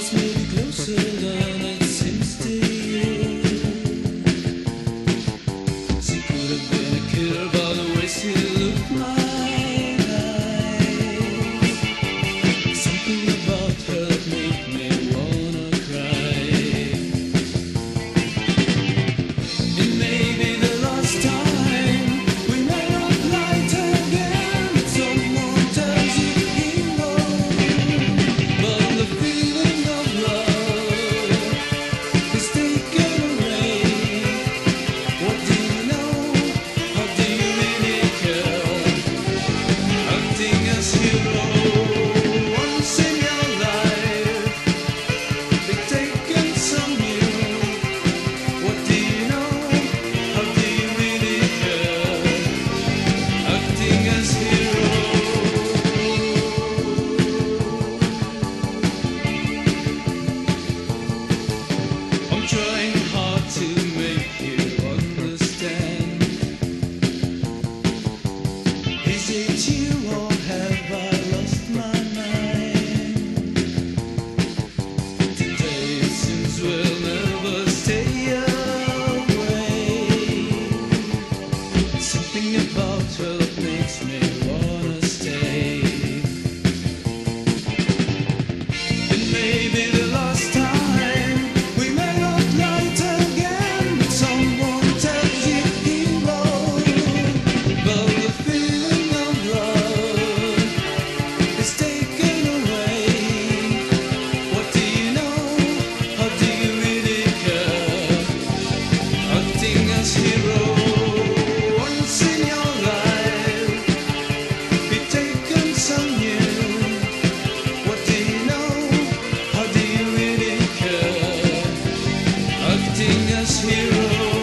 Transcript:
Closer, love. Sing us, heroes.